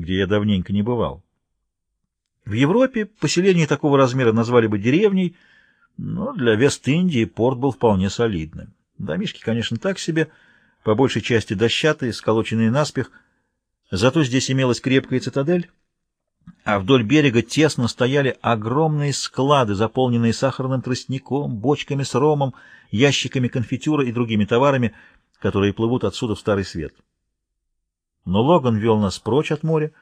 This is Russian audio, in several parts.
где я давненько не бывал. В Европе поселение такого размера назвали бы деревней, но для Вест-Индии порт был вполне солидным. Домишки, конечно, так себе, по большей части дощатые, сколоченные наспех, зато здесь имелась крепкая цитадель, а вдоль берега тесно стояли огромные склады, заполненные сахарным тростником, бочками с ромом, ящиками конфитюра и другими товарами, которые плывут отсюда в Старый Свет. Но Логан вел нас прочь от моря,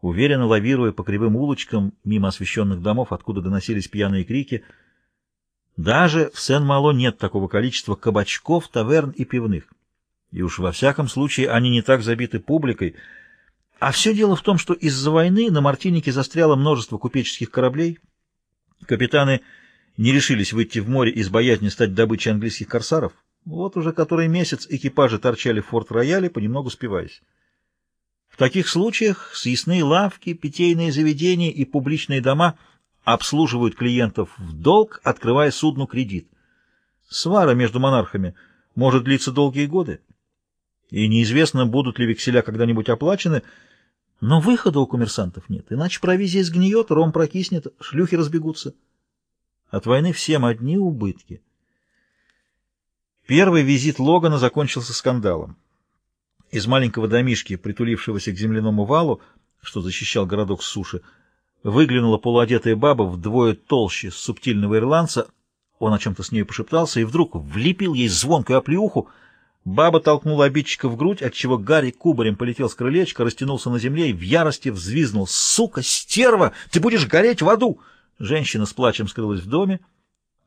уверенно лавируя по кривым улочкам мимо освещенных домов, откуда доносились пьяные крики. Даже в Сен-Мало нет такого количества кабачков, таверн и пивных. И уж во всяком случае они не так забиты публикой, а все дело в том, что из-за войны на Мартинике застряло множество купеческих кораблей. Капитаны не решились выйти в море из боязни стать добычей английских корсаров. Вот уже который месяц экипажи торчали в форт-рояле, понемногу спиваясь. В таких случаях съестные лавки, питейные заведения и публичные дома обслуживают клиентов в долг, открывая судну кредит. Свара между монархами может длиться долгие годы, и неизвестно, будут ли векселя когда-нибудь оплачены, но выхода у коммерсантов нет, иначе провизия сгниет, ром прокиснет, шлюхи разбегутся. От войны всем одни убытки. Первый визит Логана закончился скандалом. Из маленького домишки, притулившегося к земляному валу, что защищал городок с суши, выглянула полуодетая баба вдвое толще субтильного ирландца. Он о чем-то с ней пошептался и вдруг влепил ей звонкую оплеуху, Баба толкнула обидчика в грудь, отчего Гарри кубарем полетел с крылечка, растянулся на земле и в ярости взвизнул. «Сука, стерва! Ты будешь гореть в аду!» Женщина с плачем скрылась в доме,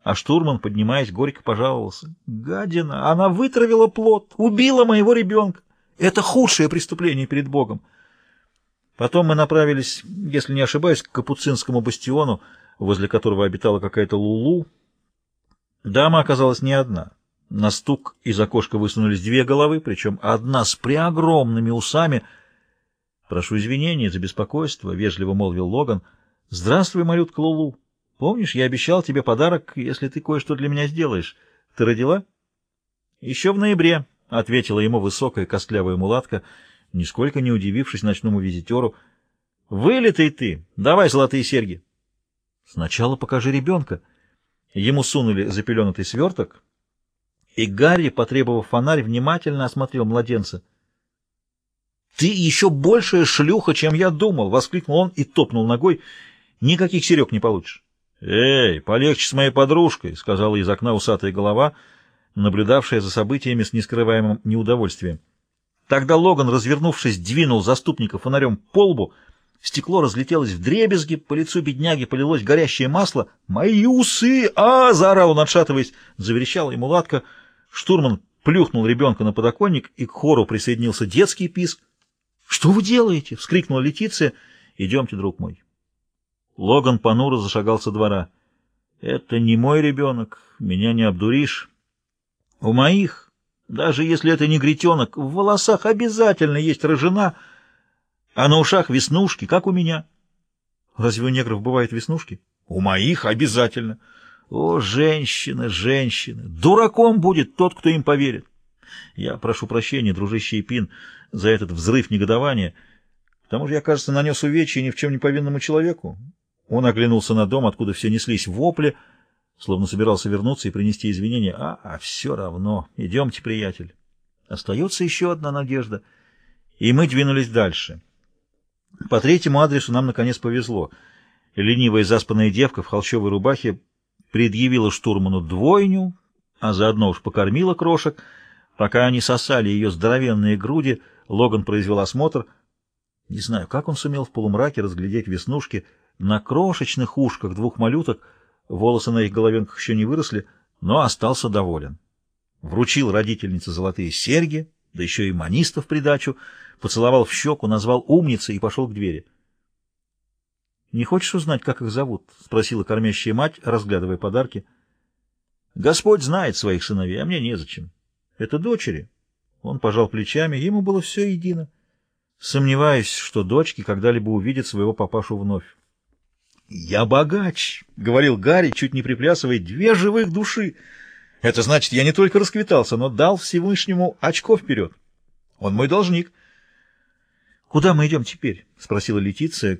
а штурман, поднимаясь, горько пожаловался. «Гадина! Она вытравила плод! Убила моего ребенка! Это худшее преступление перед Богом!» Потом мы направились, если не ошибаюсь, к Капуцинскому бастиону, возле которого обитала какая-то Лулу. Дама оказалась не одна — на стук из окошка высунулись две головы, причем одна с преогромными усами. «Прошу извинения за беспокойство», — вежливо молвил Логан. «Здравствуй, малютка Лулу. Помнишь, я обещал тебе подарок, если ты кое-что для меня сделаешь. Ты родила?» «Еще в ноябре», — ответила ему высокая костлявая мулатка, нисколько не удивившись ночному визитеру. «Вылитый ты! Давай золотые серьги!» «Сначала покажи ребенка». Ему сунули запеленутый сверток — и Гарри, потребовав фонарь, внимательно осмотрел младенца. «Ты еще большая шлюха, чем я думал!» — воскликнул он и топнул ногой. «Никаких серег не получишь». «Эй, полегче с моей подружкой!» — сказала из окна усатая голова, наблюдавшая за событиями с нескрываемым неудовольствием. Тогда Логан, развернувшись, двинул заступника фонарем по лбу. Стекло разлетелось в дребезги, по лицу бедняги полилось горящее масло. «Мои усы! А!» — заорал он, отшатываясь. Заверещала ему латка — Штурман плюхнул ребенка на подоконник, и к хору присоединился детский писк. — Что вы делаете? — вскрикнула Летиция. — Идемте, друг мой. Логан понуро зашагал со двора. — Это не мой ребенок, меня не обдуришь. У моих, даже если это не гретенок, в волосах обязательно есть рожена, а на ушах веснушки, как у меня. — Разве у негров бывают веснушки? — У моих обязательно. — о, женщины, женщины! Дураком будет тот, кто им поверит. Я прошу прощения, дружище Ипин, за этот взрыв негодования. К тому же я, кажется, нанес увечье ни в чем не повинному человеку. Он оглянулся на дом, откуда все неслись вопли, словно собирался вернуться и принести извинения. А, а все равно. Идемте, приятель. Остается еще одна надежда. И мы двинулись дальше. По третьему адресу нам, наконец, повезло. Ленивая заспанная девка в холщовой рубахе предъявила штурману двойню, а заодно уж покормила крошек. Пока они сосали ее здоровенные груди, Логан произвел осмотр. Не знаю, как он сумел в полумраке разглядеть веснушки на крошечных ушках двух малюток, волосы на их головенках еще не выросли, но остался доволен. Вручил родительнице золотые серьги, да еще и маниста в придачу, поцеловал в щеку, назвал умницей и пошел к двери. — Не хочешь узнать, как их зовут? — спросила кормящая мать, разглядывая подарки. — Господь знает своих сыновей, а мне незачем. — Это дочери. Он пожал плечами, ему было все едино. Сомневаюсь, что дочки когда-либо увидят своего папашу вновь. — Я богач, — говорил Гарри, чуть не приплясывая, — две живых души. Это значит, я не только расквитался, но дал Всевышнему очко вперед. Он мой должник. «Куда мы идем теперь?» — спросила Летиция,